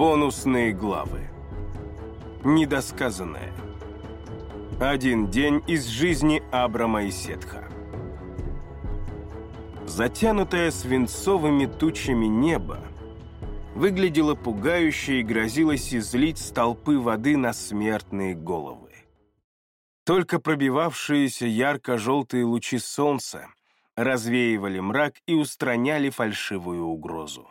Бонусные главы. Недосказанное. Один день из жизни Абрама и Сетха. Затянутое свинцовыми тучами небо выглядело пугающе и грозилось излить столпы воды на смертные головы. Только пробивавшиеся ярко-желтые лучи солнца развеивали мрак и устраняли фальшивую угрозу.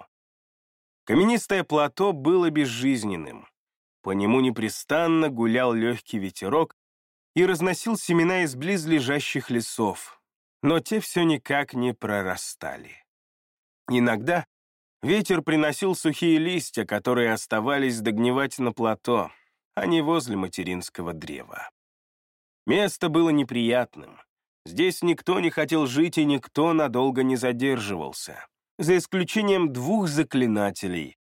Каменистое плато было безжизненным. По нему непрестанно гулял легкий ветерок и разносил семена из близлежащих лесов, но те все никак не прорастали. Иногда ветер приносил сухие листья, которые оставались догнивать на плато, а не возле материнского древа. Место было неприятным. Здесь никто не хотел жить и никто надолго не задерживался за исключением двух заклинателей,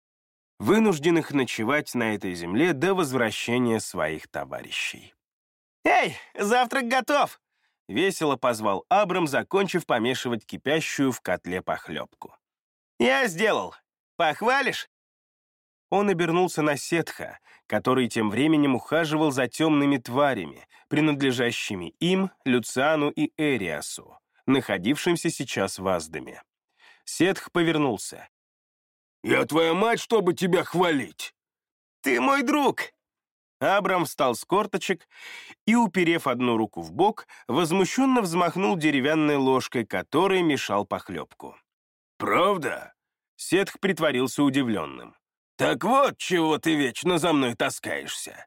вынужденных ночевать на этой земле до возвращения своих товарищей. «Эй, завтрак готов!» — весело позвал Абрам, закончив помешивать кипящую в котле похлебку. «Я сделал. Похвалишь?» Он обернулся на Сетха, который тем временем ухаживал за темными тварями, принадлежащими им, Люциану и Эриасу, находившимся сейчас в Аздаме. Сетх повернулся. «Я твоя мать, чтобы тебя хвалить!» «Ты мой друг!» Абрам встал с корточек и, уперев одну руку в бок, возмущенно взмахнул деревянной ложкой, которой мешал похлебку. «Правда?» Сетх притворился удивленным. «Так вот, чего ты вечно за мной таскаешься!»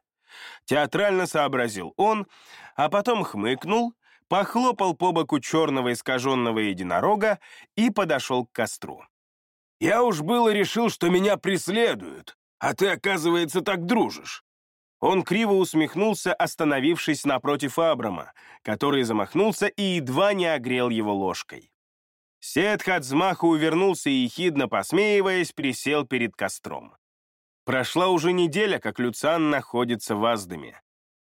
Театрально сообразил он, а потом хмыкнул похлопал по боку черного искаженного единорога и подошел к костру. «Я уж было решил, что меня преследуют, а ты, оказывается, так дружишь». Он криво усмехнулся, остановившись напротив Абрама, который замахнулся и едва не огрел его ложкой. Сетх от взмаха увернулся и, ехидно посмеиваясь, присел перед костром. Прошла уже неделя, как Люциан находится в Аздаме.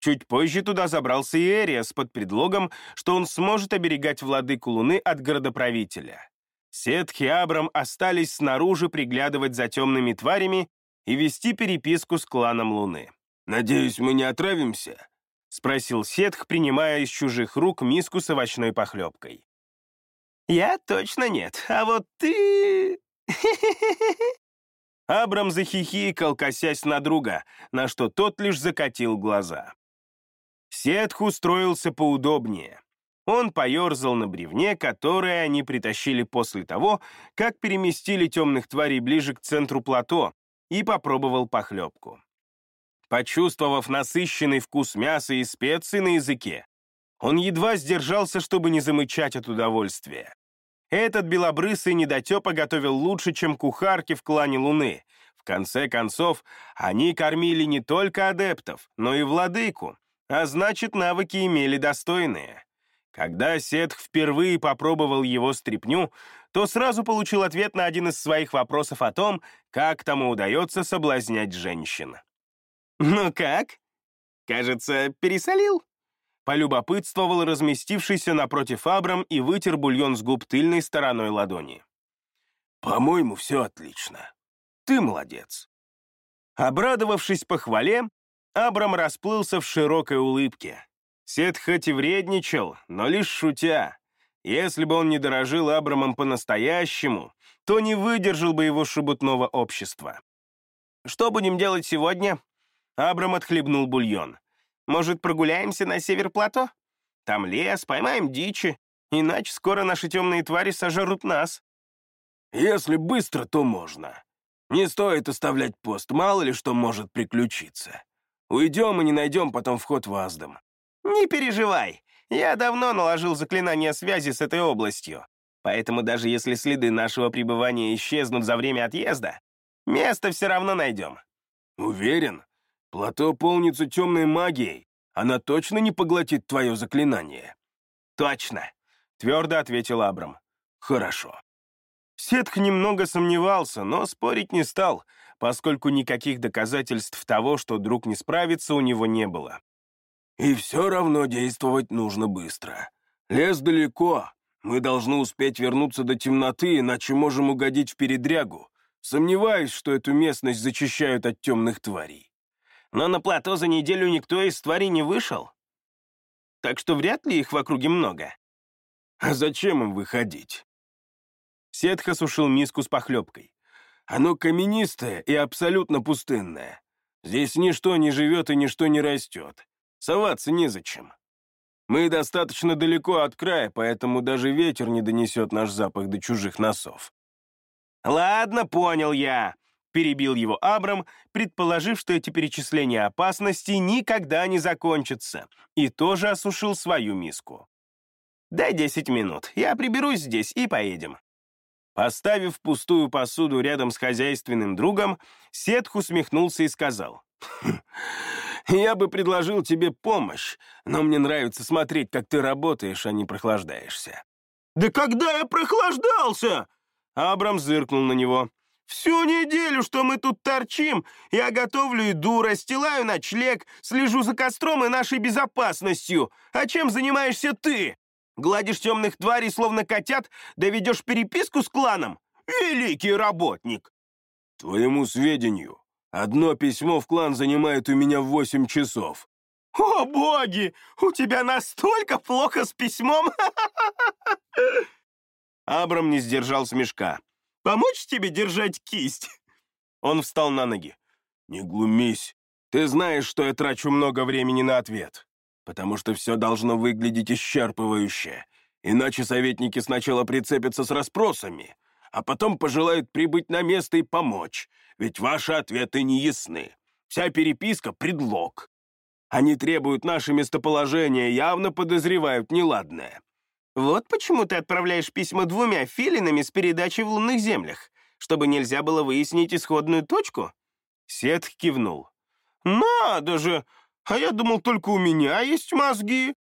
Чуть позже туда забрался и Эриас под предлогом, что он сможет оберегать владыку Луны от городоправителя. Сетх и Абрам остались снаружи приглядывать за темными тварями и вести переписку с кланом Луны. «Надеюсь, мы не отравимся?» — спросил Сетх, принимая из чужих рук миску с овощной похлебкой. «Я точно нет, а вот ты...» Абрам захихикал, косясь на друга, на что тот лишь закатил глаза. Сетх устроился поудобнее. Он поерзал на бревне, которое они притащили после того, как переместили темных тварей ближе к центру плато, и попробовал похлебку. Почувствовав насыщенный вкус мяса и специй на языке, он едва сдержался, чтобы не замычать от удовольствия. Этот белобрысый недотепа готовил лучше, чем кухарки в клане Луны. В конце концов, они кормили не только адептов, но и владыку, а значит, навыки имели достойные. Когда Сетх впервые попробовал его стряпню, то сразу получил ответ на один из своих вопросов о том, как тому удается соблазнять женщин. «Ну как? Кажется, пересолил?» Полюбопытствовал разместившийся напротив Абрам и вытер бульон с губ тыльной стороной ладони. «По-моему, все отлично. Ты молодец». Обрадовавшись похвале, Абрам расплылся в широкой улыбке. Сет хоть и вредничал, но лишь шутя. Если бы он не дорожил Абрамом по-настоящему, то не выдержал бы его шебутного общества. «Что будем делать сегодня?» Абрам отхлебнул бульон. «Может, прогуляемся на север плато? Там лес, поймаем дичи, иначе скоро наши темные твари сожрут нас». «Если быстро, то можно. Не стоит оставлять пост, мало ли что может приключиться. Уйдем и не найдем потом вход в Аздам». «Не переживай, я давно наложил заклинание связи с этой областью, поэтому даже если следы нашего пребывания исчезнут за время отъезда, место все равно найдем». «Уверен? Плато полнится темной магией. Она точно не поглотит твое заклинание?» «Точно», — твердо ответил Абрам. «Хорошо». Сетх немного сомневался, но спорить не стал, поскольку никаких доказательств того, что друг не справится, у него не было. «И все равно действовать нужно быстро. Лес далеко, мы должны успеть вернуться до темноты, иначе можем угодить в передрягу. Сомневаюсь, что эту местность зачищают от темных тварей. Но на плато за неделю никто из тварей не вышел. Так что вряд ли их в округе много. А зачем им выходить? Сетха сушил миску с похлебкой. Оно каменистое и абсолютно пустынное. Здесь ничто не живет и ничто не растет. Соваться незачем. Мы достаточно далеко от края, поэтому даже ветер не донесет наш запах до чужих носов. «Ладно, понял я», — перебил его Абрам, предположив, что эти перечисления опасностей никогда не закончатся, и тоже осушил свою миску. «Дай десять минут, я приберусь здесь и поедем». Поставив пустую посуду рядом с хозяйственным другом, Сетх усмехнулся и сказал, «Хм, «Я бы предложил тебе помощь, но мне нравится смотреть, как ты работаешь, а не прохлаждаешься». «Да когда я прохлаждался?» Абрам зыркнул на него. «Всю неделю, что мы тут торчим, я готовлю еду, расстилаю ночлег, слежу за костром и нашей безопасностью. А чем занимаешься ты? Гладишь темных тварей, словно котят, да ведешь переписку с кланом? Великий работник!» «Твоему сведению, одно письмо в клан занимает у меня восемь часов». «О, боги! У тебя настолько плохо с письмом!» Абрам не сдержал смешка. «Помочь тебе держать кисть?» Он встал на ноги. «Не глумись. Ты знаешь, что я трачу много времени на ответ, потому что все должно выглядеть исчерпывающе, иначе советники сначала прицепятся с расспросами, а потом пожелают прибыть на место и помочь, ведь ваши ответы не ясны. Вся переписка — предлог. Они требуют наше местоположение, явно подозревают неладное. Вот почему ты отправляешь письма двумя филинами с передачей в лунных землях, чтобы нельзя было выяснить исходную точку?» Сет кивнул. «Надо же! А я думал, только у меня есть мозги!»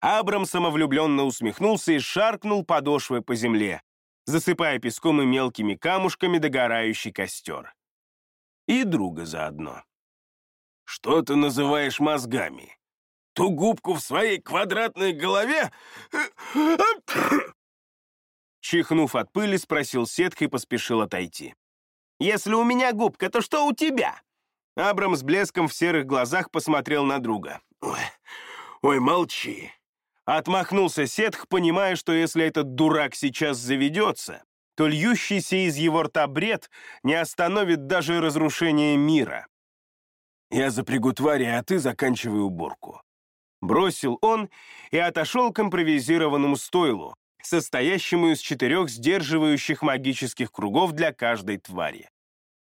Абрам самовлюбленно усмехнулся и шаркнул подошвой по земле, засыпая песком и мелкими камушками догорающий костер. И друга заодно. «Что ты называешь мозгами?» ту губку в своей квадратной голове?» Чихнув от пыли, спросил сетка и поспешил отойти. «Если у меня губка, то что у тебя?» Абрам с блеском в серых глазах посмотрел на друга. «Ой, ой молчи!» Отмахнулся Сетх, понимая, что если этот дурак сейчас заведется, то льющийся из его рта бред не остановит даже разрушение мира. «Я запрягу твари, а ты заканчивай уборку. Бросил он и отошел к импровизированному стойлу, состоящему из четырех сдерживающих магических кругов для каждой твари.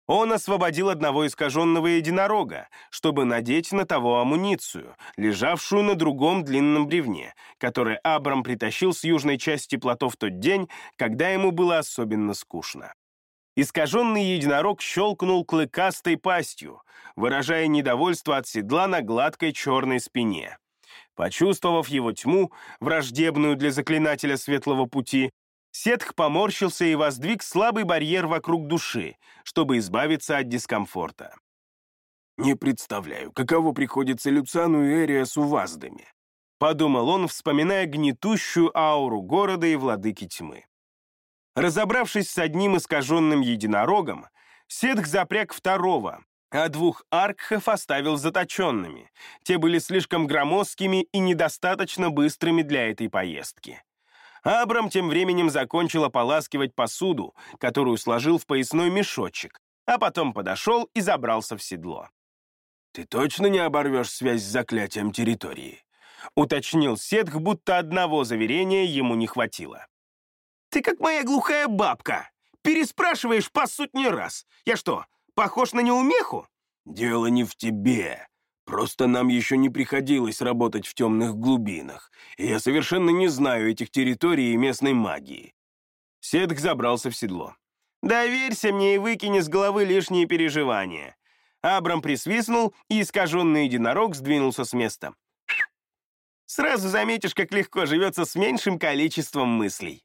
Он освободил одного искаженного единорога, чтобы надеть на того амуницию, лежавшую на другом длинном бревне, которое Абрам притащил с южной части плато тот день, когда ему было особенно скучно. Искаженный единорог щелкнул клыкастой пастью, выражая недовольство от седла на гладкой черной спине. Почувствовав его тьму, враждебную для заклинателя светлого пути, Сетх поморщился и воздвиг слабый барьер вокруг души, чтобы избавиться от дискомфорта. «Не представляю, каково приходится Люцану и Эриасу ваздами», подумал он, вспоминая гнетущую ауру города и владыки тьмы. Разобравшись с одним искаженным единорогом, Сетх запряг второго, а двух аркхов оставил заточенными. Те были слишком громоздкими и недостаточно быстрыми для этой поездки. Абрам тем временем закончил ополаскивать посуду, которую сложил в поясной мешочек, а потом подошел и забрался в седло. «Ты точно не оборвешь связь с заклятием территории?» — уточнил Сетх, будто одного заверения ему не хватило. «Ты как моя глухая бабка! Переспрашиваешь по сотни раз! Я что, Похож на неумеху?» «Дело не в тебе. Просто нам еще не приходилось работать в темных глубинах, и я совершенно не знаю этих территорий и местной магии». Седх забрался в седло. «Доверься мне и выкини с головы лишние переживания». Абрам присвистнул, и искаженный единорог сдвинулся с места. «Сразу заметишь, как легко живется с меньшим количеством мыслей».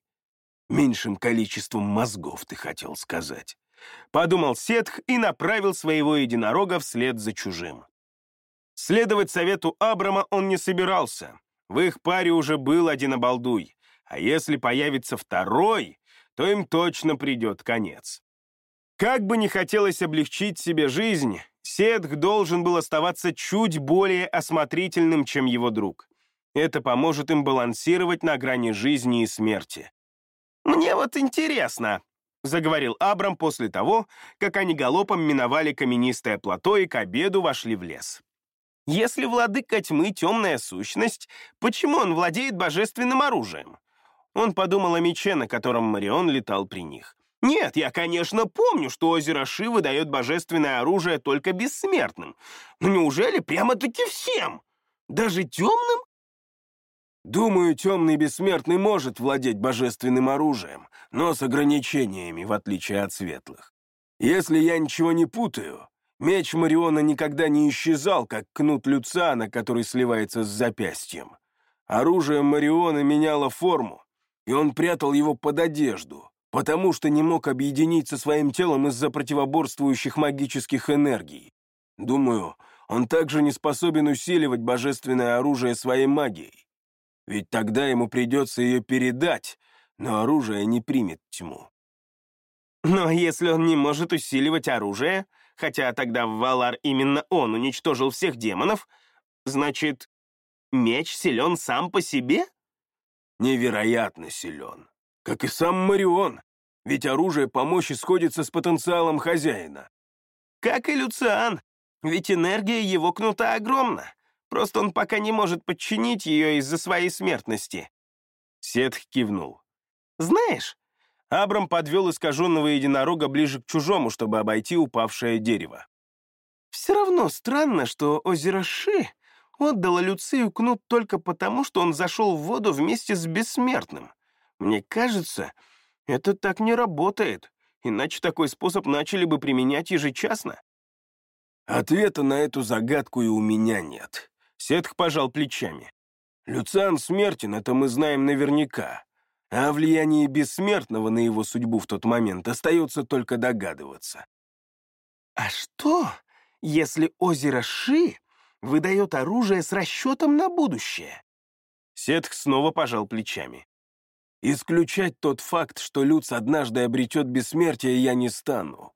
«Меньшим количеством мозгов, ты хотел сказать». Подумал Сетх и направил своего единорога вслед за чужим. Следовать совету Абрама он не собирался. В их паре уже был один обалдуй. А если появится второй, то им точно придет конец. Как бы не хотелось облегчить себе жизнь, Сетх должен был оставаться чуть более осмотрительным, чем его друг. Это поможет им балансировать на грани жизни и смерти. «Мне вот интересно», — заговорил Абрам после того, как они галопом миновали каменистое плато и к обеду вошли в лес. «Если владыка тьмы — темная сущность, почему он владеет божественным оружием?» Он подумал о мече, на котором Марион летал при них. Нет, я, конечно, помню, что озеро Шивы дает божественное оружие только бессмертным. Но неужели прямо-таки всем? Даже темным? Думаю, темный бессмертный может владеть божественным оружием, но с ограничениями, в отличие от светлых. Если я ничего не путаю, меч Мариона никогда не исчезал, как кнут Люциана, который сливается с запястьем. Оружие Мариона меняло форму, и он прятал его под одежду, потому что не мог объединиться своим телом из-за противоборствующих магических энергий. Думаю, он также не способен усиливать божественное оружие своей магией. Ведь тогда ему придется ее передать, но оружие не примет тьму. Но если он не может усиливать оружие, хотя тогда в Валар именно он уничтожил всех демонов, значит, меч силен сам по себе? Невероятно силен как и сам Марион, ведь оружие по мощи сходится с потенциалом хозяина. Как и Люциан, ведь энергия его кнута огромна, просто он пока не может подчинить ее из-за своей смертности. Сетх кивнул. «Знаешь...» Абрам подвел искаженного единорога ближе к чужому, чтобы обойти упавшее дерево. «Все равно странно, что озеро Ши отдало Люцию кнут только потому, что он зашел в воду вместе с Бессмертным. Мне кажется, это так не работает, иначе такой способ начали бы применять ежечасно. Ответа на эту загадку и у меня нет. Сетх пожал плечами. Люциан смертен, это мы знаем наверняка. А о влиянии бессмертного на его судьбу в тот момент остается только догадываться. А что, если озеро Ши выдает оружие с расчетом на будущее? Сетх снова пожал плечами. Исключать тот факт, что Люц однажды обретет бессмертие, я не стану.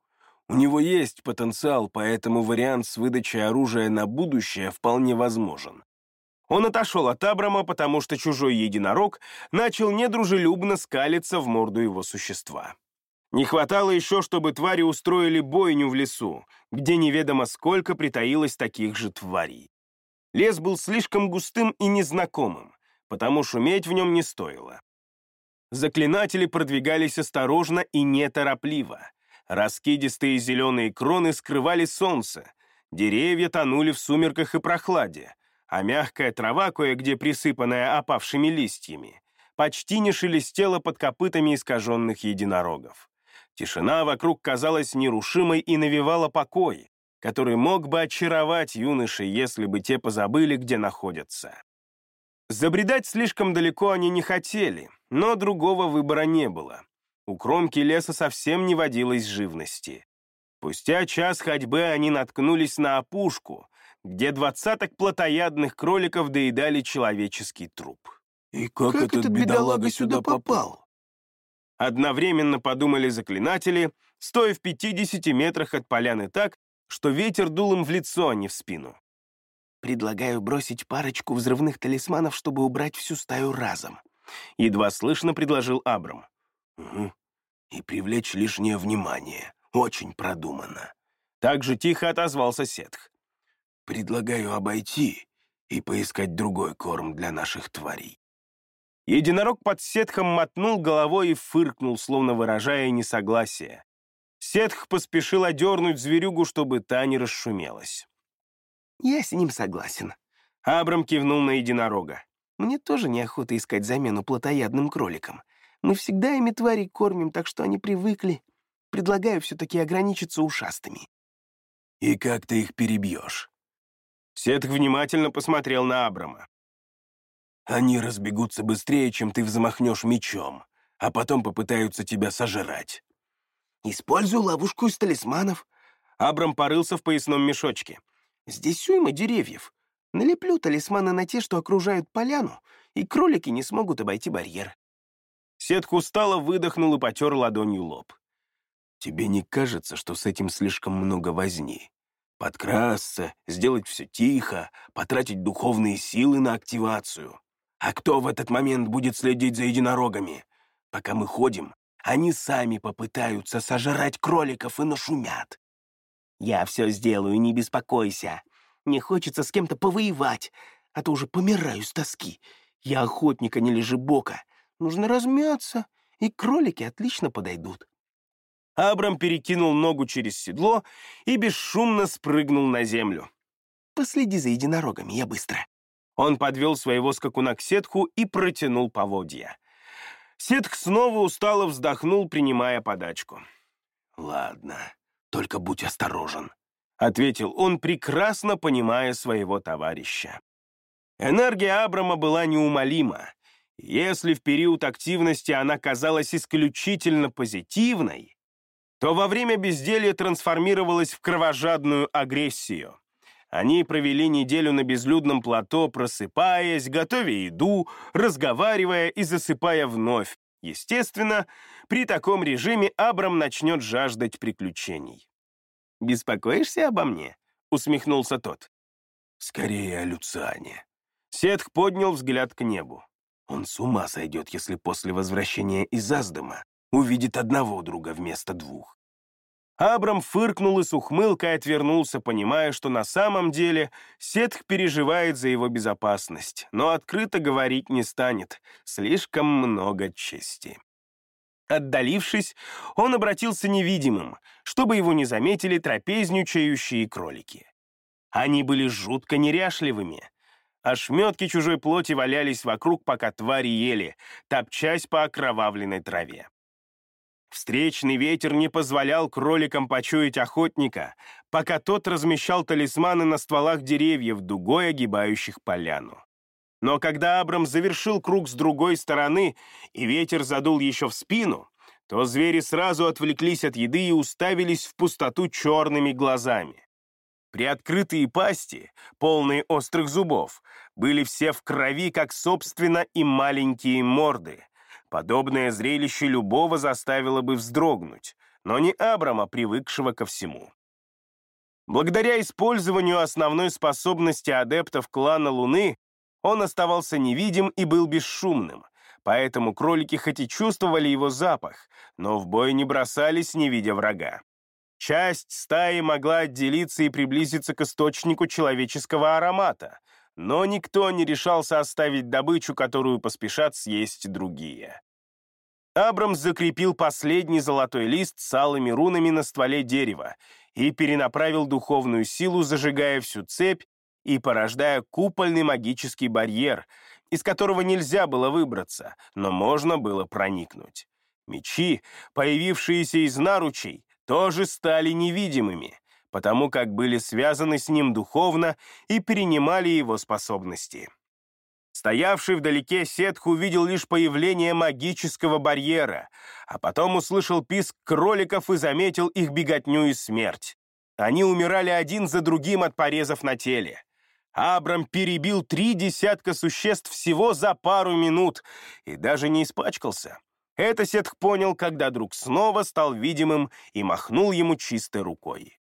У него есть потенциал, поэтому вариант с выдачей оружия на будущее вполне возможен. Он отошел от Абрама, потому что чужой единорог начал недружелюбно скалиться в морду его существа. Не хватало еще, чтобы твари устроили бойню в лесу, где неведомо сколько притаилось таких же тварей. Лес был слишком густым и незнакомым, потому шуметь в нем не стоило. Заклинатели продвигались осторожно и неторопливо. Раскидистые зеленые кроны скрывали солнце, деревья тонули в сумерках и прохладе, а мягкая трава, кое-где присыпанная опавшими листьями, почти не шелестела под копытами искаженных единорогов. Тишина вокруг казалась нерушимой и навевала покой, который мог бы очаровать юношей, если бы те позабыли, где находятся. Забредать слишком далеко они не хотели, но другого выбора не было. У кромки леса совсем не водилось живности. Спустя час ходьбы они наткнулись на опушку, где двадцаток плотоядных кроликов доедали человеческий труп. «И как, как этот бедолага сюда попал?» Одновременно подумали заклинатели, стоя в 50 метрах от поляны так, что ветер дул им в лицо, а не в спину. Предлагаю бросить парочку взрывных талисманов, чтобы убрать всю стаю разом. Едва слышно предложил Абрам. Угу. И привлечь лишнее внимание. Очень продуманно. Так же тихо отозвался Сетх. Предлагаю обойти и поискать другой корм для наших тварей. Единорог под Сетхом мотнул головой и фыркнул, словно выражая несогласие. Сетх поспешил одернуть зверюгу, чтобы та не расшумелась. «Я с ним согласен». Абрам кивнул на единорога. «Мне тоже неохота искать замену плотоядным кроликам. Мы всегда ими тварей кормим, так что они привыкли. Предлагаю все-таки ограничиться ушастыми». «И как ты их перебьешь?» Сетх внимательно посмотрел на Абрама. «Они разбегутся быстрее, чем ты взмахнешь мечом, а потом попытаются тебя сожрать». «Использую ловушку из талисманов». Абрам порылся в поясном мешочке. Здесь уйма деревьев. Налеплю талисманы на те, что окружают поляну, и кролики не смогут обойти барьер». Сетка устало выдохнул и потер ладонью лоб. Тебе не кажется, что с этим слишком много возни? Подкрасться, сделать все тихо, потратить духовные силы на активацию. А кто в этот момент будет следить за единорогами? Пока мы ходим, они сами попытаются сожрать кроликов и нашумят. Я все сделаю, не беспокойся. Не хочется с кем-то повоевать, а то уже помираю с тоски. Я охотник, а не лежебока. Нужно размяться, и кролики отлично подойдут. Абрам перекинул ногу через седло и бесшумно спрыгнул на землю. «Последи за единорогами, я быстро». Он подвел своего скакуна к сетху и протянул поводья. Сетх снова устало вздохнул, принимая подачку. «Ладно, только будь осторожен», — ответил он, прекрасно понимая своего товарища. Энергия Абрама была неумолима. Если в период активности она казалась исключительно позитивной, то во время безделья трансформировалась в кровожадную агрессию. Они провели неделю на безлюдном плато, просыпаясь, готовя еду, разговаривая и засыпая вновь. Естественно, при таком режиме Абрам начнет жаждать приключений. «Беспокоишься обо мне?» — усмехнулся тот. «Скорее о Люциане». Сетх поднял взгляд к небу. Он с ума сойдет, если после возвращения из Аздома увидит одного друга вместо двух. Абрам фыркнул и с ухмылкой отвернулся, понимая, что на самом деле Сетх переживает за его безопасность, но открыто говорить не станет, слишком много чести. Отдалившись, он обратился невидимым, чтобы его не заметили трапезничающие кролики. Они были жутко неряшливыми. Ошметки чужой плоти валялись вокруг, пока твари ели, топчась по окровавленной траве. Встречный ветер не позволял кроликам почуять охотника, пока тот размещал талисманы на стволах деревьев, дугой огибающих поляну. Но когда Абрам завершил круг с другой стороны, и ветер задул еще в спину, то звери сразу отвлеклись от еды и уставились в пустоту черными глазами. Приоткрытые пасти, полные острых зубов, были все в крови, как, собственно, и маленькие морды — Подобное зрелище любого заставило бы вздрогнуть, но не Абрама, привыкшего ко всему. Благодаря использованию основной способности адептов клана Луны, он оставался невидим и был бесшумным, поэтому кролики хоть и чувствовали его запах, но в бой не бросались, не видя врага. Часть стаи могла отделиться и приблизиться к источнику человеческого аромата, но никто не решался оставить добычу, которую поспешат съесть другие. Абрамс закрепил последний золотой лист с алыми рунами на стволе дерева и перенаправил духовную силу, зажигая всю цепь и порождая купольный магический барьер, из которого нельзя было выбраться, но можно было проникнуть. Мечи, появившиеся из наручей, тоже стали невидимыми, потому как были связаны с ним духовно и перенимали его способности. Стоявший вдалеке Сетх увидел лишь появление магического барьера, а потом услышал писк кроликов и заметил их беготню и смерть. Они умирали один за другим от порезов на теле. Абрам перебил три десятка существ всего за пару минут и даже не испачкался. Это Сетх понял, когда друг снова стал видимым и махнул ему чистой рукой.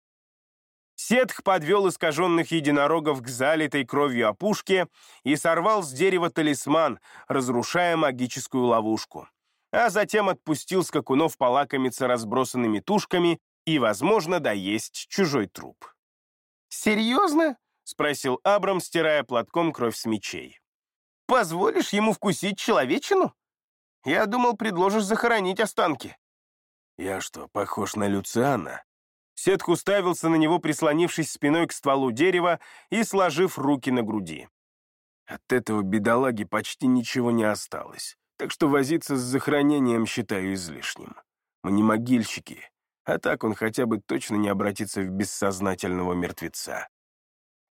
Сетх подвел искаженных единорогов к залитой кровью опушке и сорвал с дерева талисман, разрушая магическую ловушку. А затем отпустил скакунов полакомиться разбросанными тушками и, возможно, доесть чужой труп. «Серьезно?» — спросил Абрам, стирая платком кровь с мечей. «Позволишь ему вкусить человечину? Я думал, предложишь захоронить останки». «Я что, похож на Люциана?» Сетх уставился на него, прислонившись спиной к стволу дерева и сложив руки на груди. От этого бедолаги почти ничего не осталось, так что возиться с захоронением считаю излишним. Мы не могильщики, а так он хотя бы точно не обратится в бессознательного мертвеца.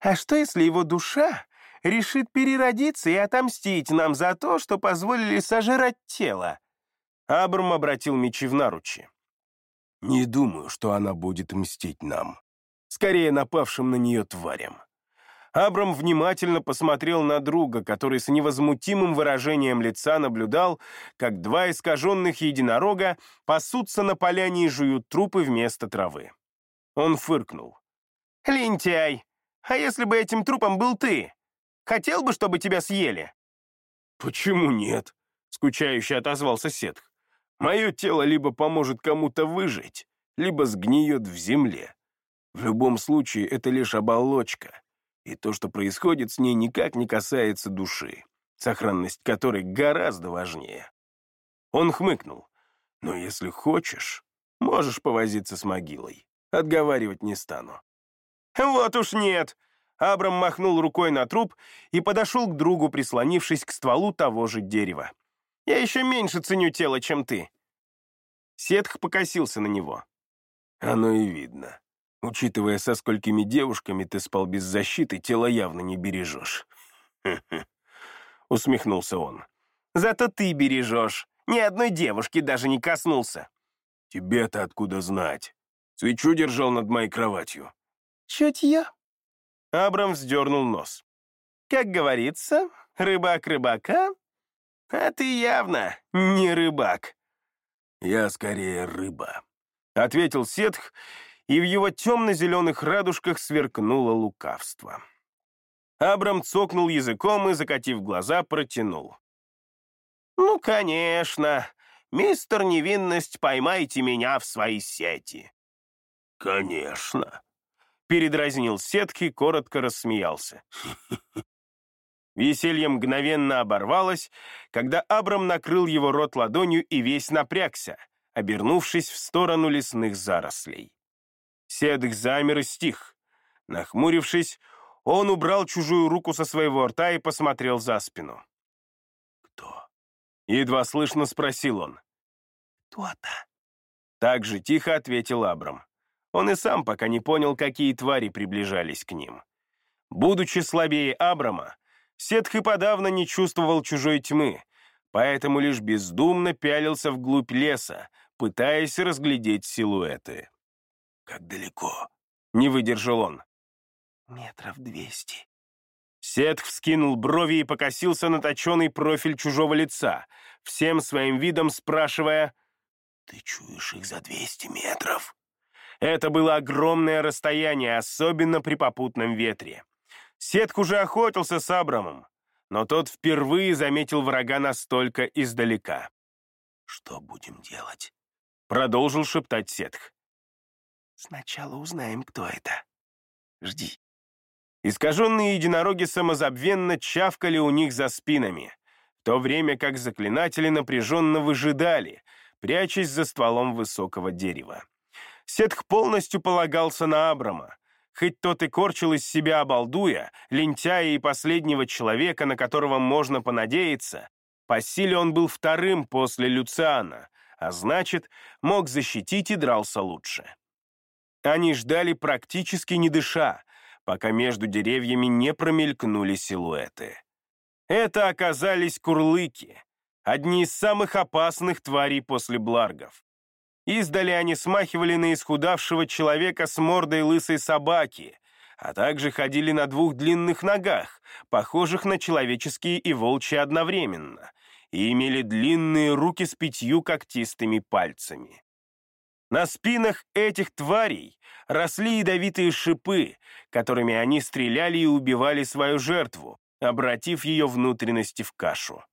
А что, если его душа решит переродиться и отомстить нам за то, что позволили сожрать тело? Абрам обратил мечи в наручи. Не думаю, что она будет мстить нам. Скорее, напавшим на нее тварям. Абрам внимательно посмотрел на друга, который с невозмутимым выражением лица наблюдал, как два искаженных единорога пасутся на поляне и жуют трупы вместо травы. Он фыркнул. «Лентяй! А если бы этим трупом был ты? Хотел бы, чтобы тебя съели?» «Почему нет?» — скучающе отозвался Сетх. «Мое тело либо поможет кому-то выжить, либо сгниет в земле. В любом случае, это лишь оболочка, и то, что происходит с ней, никак не касается души, сохранность которой гораздо важнее. Он хмыкнул. «Но если хочешь, можешь повозиться с могилой. Отговаривать не стану». «Вот уж нет!» Абрам махнул рукой на труп и подошел к другу, прислонившись к стволу того же дерева. «Я еще меньше ценю тело, чем ты». Сетх покосился на него. «Оно и видно. Учитывая, со сколькими девушками ты спал без защиты, тело явно не бережешь. Усмехнулся он. Зато ты бережешь. Ни одной девушки даже не коснулся. Тебе-то откуда знать? Свечу держал над моей кроватью. Чуть я. Абрам вздернул нос. Как говорится, рыбак рыбака, а ты явно не рыбак. Я скорее рыба, — ответил Сетх и в его темно-зеленых радужках сверкнуло лукавство. Абрам цокнул языком и, закатив глаза, протянул. «Ну, конечно. Мистер Невинность, поймайте меня в свои сети». «Конечно», — передразнил сетки, коротко рассмеялся. Веселье мгновенно оборвалось, когда Абрам накрыл его рот ладонью и весь напрягся, обернувшись в сторону лесных зарослей. Седых замер и стих. Нахмурившись, он убрал чужую руку со своего рта и посмотрел за спину. «Кто?» — едва слышно спросил он. «Кто-то?» Так же тихо ответил Абрам. Он и сам пока не понял, какие твари приближались к ним. Будучи слабее Абрама, Сетх и подавно не чувствовал чужой тьмы, поэтому лишь бездумно пялился вглубь леса, пытаясь разглядеть силуэты. «Как далеко?» — не выдержал он. «Метров двести». Сетх вскинул брови и покосился на точеный профиль чужого лица, всем своим видом спрашивая, «Ты чуешь их за двести метров?» Это было огромное расстояние, особенно при попутном ветре. Сетх уже охотился с Абрамом, но тот впервые заметил врага настолько издалека. «Что будем делать?» — продолжил шептать Сетх. Сначала узнаем, кто это. Жди. Искаженные единороги самозабвенно чавкали у них за спинами, в то время как заклинатели напряженно выжидали, прячась за стволом высокого дерева. Сетх полностью полагался на Абрама, хоть тот и корчил из себя обалдуя, лентяя и последнего человека, на которого можно понадеяться, по силе он был вторым после Люциана, а значит, мог защитить и дрался лучше. Они ждали практически не дыша, пока между деревьями не промелькнули силуэты. Это оказались курлыки, одни из самых опасных тварей после бларгов. Издали они смахивали на исхудавшего человека с мордой лысой собаки, а также ходили на двух длинных ногах, похожих на человеческие и волчьи одновременно, и имели длинные руки с пятью когтистыми пальцами. На спинах этих тварей росли ядовитые шипы, которыми они стреляли и убивали свою жертву, обратив ее внутренности в кашу.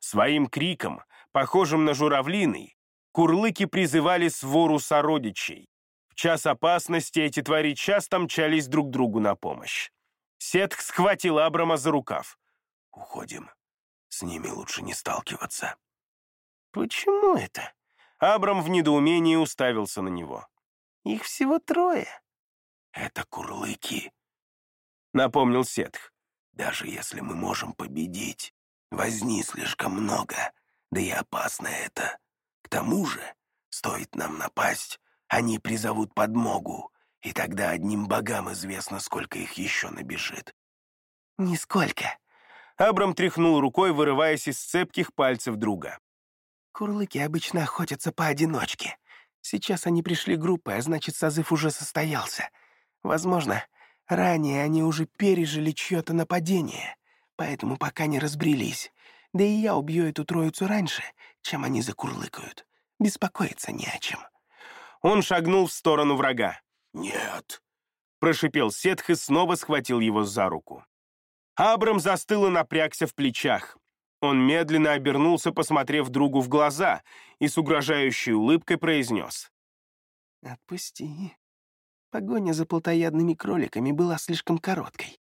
Своим криком, похожим на журавлиный, курлыки призывали свору сородичей. В час опасности эти твари часто мчались друг другу на помощь. Сетх схватил Абрама за рукав. «Уходим. С ними лучше не сталкиваться». «Почему это?» Абрам в недоумении уставился на него. «Их всего трое». «Это курлыки», — напомнил Сетх. «Даже если мы можем победить, возни слишком много, да и опасно это. К тому же, стоит нам напасть, они призовут подмогу, и тогда одним богам известно, сколько их еще набежит». «Нисколько». Абрам тряхнул рукой, вырываясь из цепких пальцев друга. Курлыки обычно охотятся поодиночке. Сейчас они пришли группой, а значит, созыв уже состоялся. Возможно, Ранее они уже пережили чье-то нападение, поэтому пока не разбрелись. Да и я убью эту троицу раньше, чем они закурлыкают. Беспокоиться не о чем». Он шагнул в сторону врага. «Нет», — прошипел Сетх и снова схватил его за руку. Абрам застыл и напрягся в плечах. Он медленно обернулся, посмотрев другу в глаза, и с угрожающей улыбкой произнес. «Отпусти. Погоня за плотоядными кроликами была слишком короткой.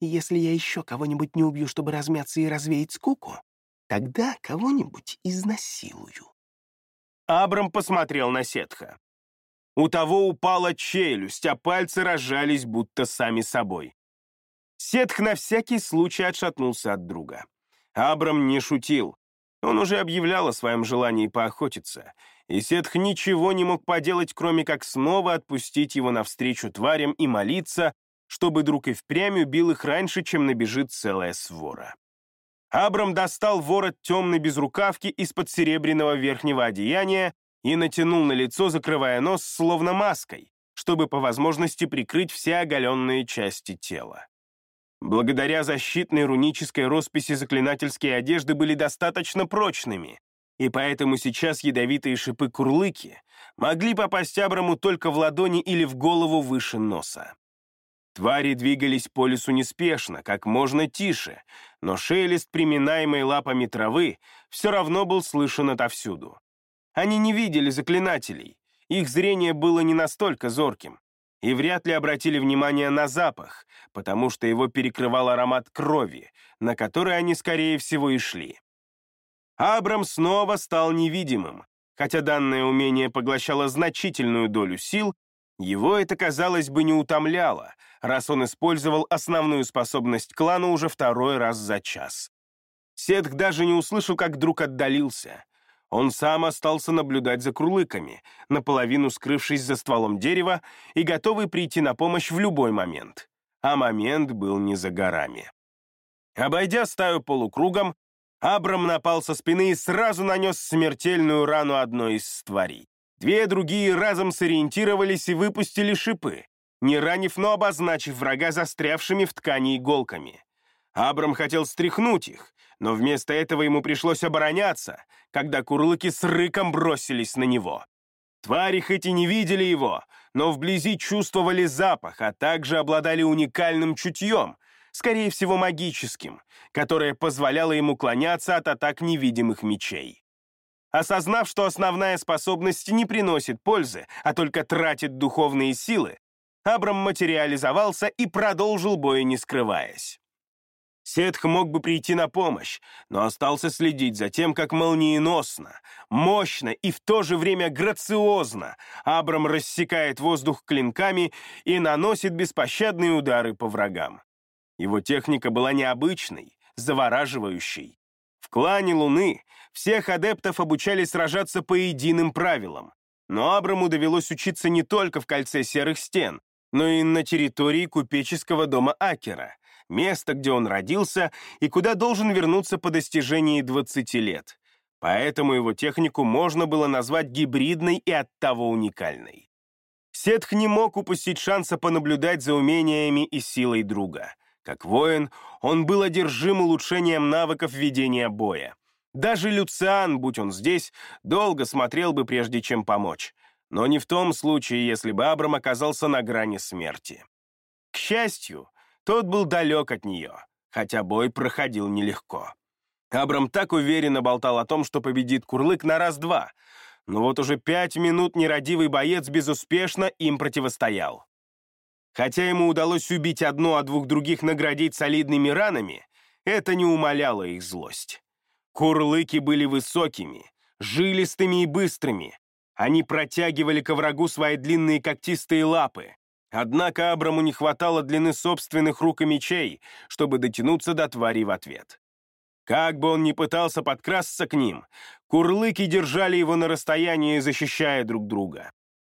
И если я еще кого-нибудь не убью, чтобы размяться и развеять скуку, тогда кого-нибудь изнасилую». Абрам посмотрел на Сетха. У того упала челюсть, а пальцы разжались будто сами собой. Сетх на всякий случай отшатнулся от друга. Абрам не шутил. Он уже объявлял о своем желании поохотиться, и Сетх ничего не мог поделать, кроме как снова отпустить его навстречу тварям и молиться, чтобы друг и впрямь убил их раньше, чем набежит целая свора. Абрам достал ворот темной безрукавки из-под серебряного верхнего одеяния и натянул на лицо, закрывая нос, словно маской, чтобы по возможности прикрыть все оголенные части тела. Благодаря защитной рунической росписи заклинательские одежды были достаточно прочными, и поэтому сейчас ядовитые шипы курлыки могли попасть Абраму только в ладони или в голову выше носа. Твари двигались по лесу неспешно, как можно тише, но шелест, приминаемый лапами травы, все равно был слышен отовсюду. Они не видели заклинателей, их зрение было не настолько зорким, и вряд ли обратили внимание на запах, потому что его перекрывал аромат крови, на который они, скорее всего, и шли. Абрам снова стал невидимым, хотя данное умение поглощало значительную долю сил, его это, казалось бы, не утомляло, раз он использовал основную способность клана уже второй раз за час. Сетх даже не услышал, как друг отдалился — он сам остался наблюдать за курлыками, наполовину скрывшись за стволом дерева и готовый прийти на помощь в любой момент. А момент был не за горами. Обойдя стаю полукругом, Абрам напал со спины и сразу нанес смертельную рану одной из тварей. Две другие разом сориентировались и выпустили шипы, не ранив, но обозначив врага застрявшими в ткани иголками. Абрам хотел стряхнуть их, но вместо этого ему пришлось обороняться, когда курлыки с рыком бросились на него. Твари хоть и не видели его, но вблизи чувствовали запах, а также обладали уникальным чутьем, скорее всего магическим, которое позволяло ему клоняться от атак невидимых мечей. Осознав, что основная способность не приносит пользы, а только тратит духовные силы, Абрам материализовался и продолжил бой, не скрываясь. Сетх мог бы прийти на помощь, но остался следить за тем, как молниеносно, мощно и в то же время грациозно Абрам рассекает воздух клинками и наносит беспощадные удары по врагам. Его техника была необычной, завораживающей. В клане Луны всех адептов обучали сражаться по единым правилам, но Абраму довелось учиться не только в кольце серых стен, но и на территории купеческого дома Акера — место, где он родился и куда должен вернуться по достижении 20 лет. Поэтому его технику можно было назвать гибридной и оттого уникальной. Сетх не мог упустить шанса понаблюдать за умениями и силой друга. Как воин, он был одержим улучшением навыков ведения боя. Даже Люциан, будь он здесь, долго смотрел бы, прежде чем помочь. Но не в том случае, если бы Абрам оказался на грани смерти. К счастью, тот был далек от нее, хотя бой проходил нелегко. Абрам так уверенно болтал о том, что победит Курлык на раз-два, но вот уже пять минут нерадивый боец безуспешно им противостоял. Хотя ему удалось убить одну, а двух других наградить солидными ранами, это не умаляло их злость. Курлыки были высокими, жилистыми и быстрыми. Они протягивали к врагу свои длинные когтистые лапы, Однако Абраму не хватало длины собственных рук и мечей, чтобы дотянуться до твари в ответ. Как бы он ни пытался подкрасться к ним, курлыки держали его на расстоянии, защищая друг друга.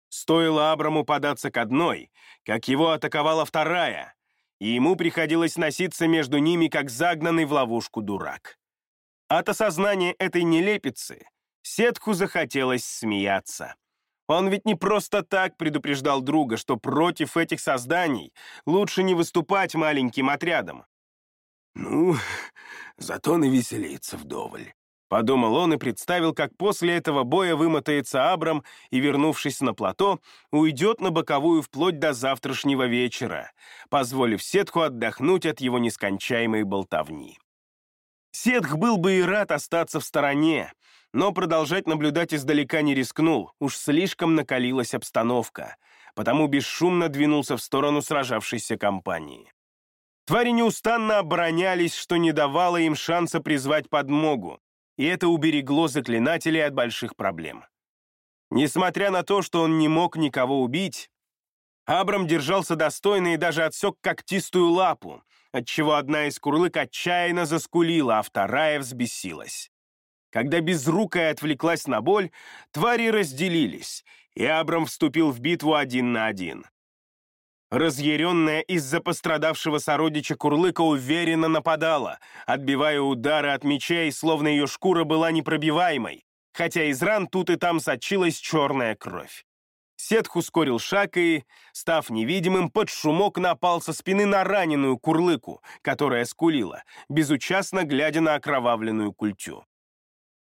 Стоило Абраму податься к одной, как его атаковала вторая, и ему приходилось носиться между ними, как загнанный в ловушку дурак. От осознания этой нелепицы Сетку захотелось смеяться. Он ведь не просто так предупреждал друга, что против этих созданий лучше не выступать маленьким отрядом. «Ну, зато навеселиться вдоволь», — подумал он и представил, как после этого боя вымотается Абрам и, вернувшись на плато, уйдет на боковую вплоть до завтрашнего вечера, позволив Сетху отдохнуть от его нескончаемой болтовни. Сетх был бы и рад остаться в стороне, но продолжать наблюдать издалека не рискнул, уж слишком накалилась обстановка, потому бесшумно двинулся в сторону сражавшейся компании. Твари неустанно оборонялись, что не давало им шанса призвать подмогу, и это уберегло заклинателей от больших проблем. Несмотря на то, что он не мог никого убить, Абрам держался достойно и даже отсек когтистую лапу, отчего одна из курлык отчаянно заскулила, а вторая взбесилась. Когда безрукая отвлеклась на боль, твари разделились, и Абрам вступил в битву один на один. Разъяренная из-за пострадавшего сородича Курлыка уверенно нападала, отбивая удары от мечей, словно ее шкура была непробиваемой, хотя из ран тут и там сочилась черная кровь. Сетх ускорил шаг и, став невидимым, под шумок напал со спины на раненую курлыку, которая скулила, безучастно глядя на окровавленную культю.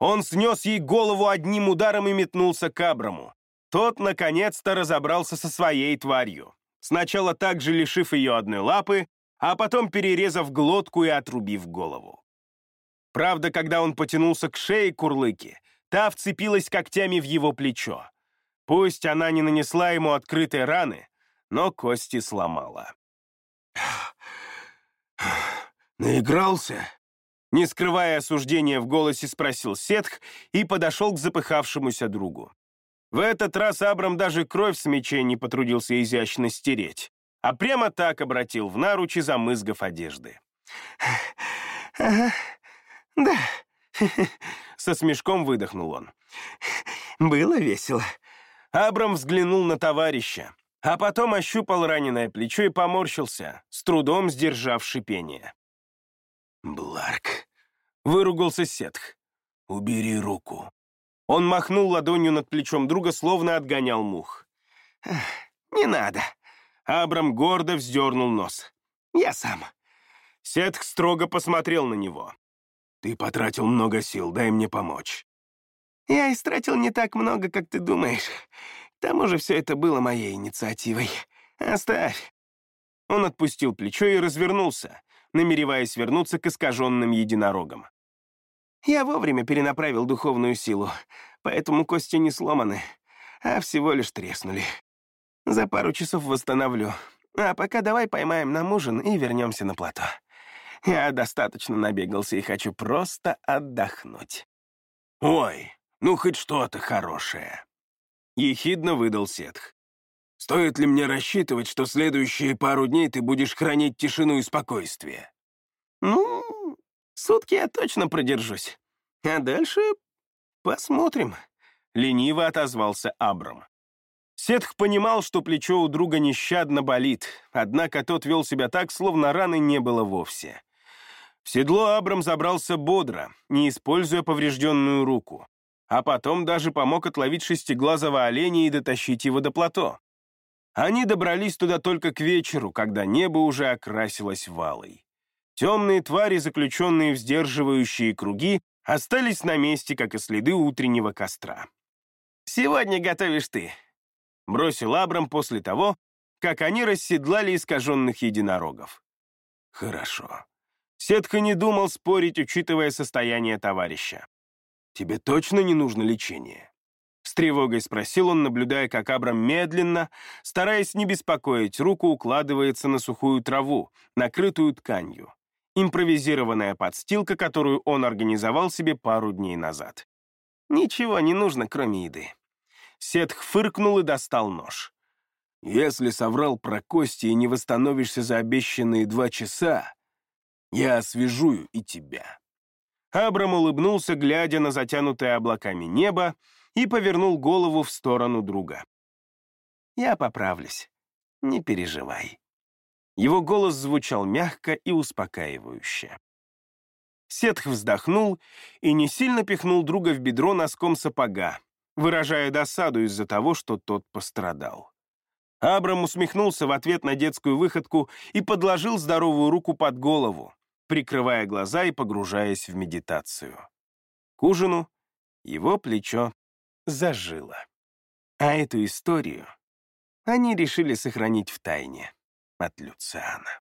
Он снес ей голову одним ударом и метнулся к Абраму. Тот, наконец-то, разобрался со своей тварью сначала также лишив ее одной лапы, а потом перерезав глотку и отрубив голову. Правда, когда он потянулся к шее курлыки, та вцепилась когтями в его плечо. Пусть она не нанесла ему открытой раны, но кости сломала. «Наигрался?» Не скрывая осуждения в голосе, спросил Сетх и подошел к запыхавшемуся другу. В этот раз Абрам даже кровь с мечей не потрудился изящно стереть, а прямо так обратил в наручи, замызгав одежды. «Ага, да», — со смешком выдохнул он. «Было весело». Абрам взглянул на товарища, а потом ощупал раненое плечо и поморщился, с трудом сдержав шипение. «Бларк», — выругался Сетх, — «убери руку». Он махнул ладонью над плечом друга, словно отгонял мух. «Не надо». Абрам гордо вздернул нос. «Я сам». Сетх строго посмотрел на него. «Ты потратил много сил, дай мне помочь». «Я истратил не так много, как ты думаешь. К тому же все это было моей инициативой. Оставь». Он отпустил плечо и развернулся, намереваясь вернуться к искаженным единорогам. Я вовремя перенаправил духовную силу, поэтому кости не сломаны, а всего лишь треснули. За пару часов восстановлю. А пока давай поймаем нам ужин и вернемся на плато. Я достаточно набегался и хочу просто отдохнуть. «Ой, ну хоть что-то хорошее!» Ехидно выдал Сетх. «Стоит ли мне рассчитывать, что следующие пару дней ты будешь хранить тишину и спокойствие?» «Ну, Сутки я точно продержусь. А дальше посмотрим», — лениво отозвался Абрам. Сетх понимал, что плечо у друга нещадно болит, однако тот вел себя так, словно раны не было вовсе. В седло Абрам забрался бодро, не используя поврежденную руку, а потом даже помог отловить шестиглазого оленя и дотащить его до плато. Они добрались туда только к вечеру, когда небо уже окрасилось валой. Темные твари, заключенные в сдерживающие круги, остались на месте, как и следы утреннего костра. «Сегодня готовишь ты», — бросил Абрам после того, как они расседлали искаженных единорогов. «Хорошо». Сетка не думал спорить, учитывая состояние товарища. «Тебе точно не нужно лечение?» С тревогой спросил он, наблюдая, как Абрам медленно, стараясь не беспокоить руку, укладывается на сухую траву, накрытую тканью импровизированная подстилка, которую он организовал себе пару дней назад. Ничего не нужно, кроме еды. Сетх фыркнул и достал нож. «Если соврал про кости и не восстановишься за обещанные два часа, я освежую и тебя». Абрам улыбнулся, глядя на затянутое облаками небо, и повернул голову в сторону друга. «Я поправлюсь. Не переживай». Его голос звучал мягко и успокаивающе. Сетх вздохнул и не сильно пихнул друга в бедро носком сапога, выражая досаду из-за того, что тот пострадал. Абрам усмехнулся в ответ на детскую выходку и подложил здоровую руку под голову, прикрывая глаза и погружаясь в медитацию. К ужину его плечо зажило. А эту историю они решили сохранить в тайне от Люциана.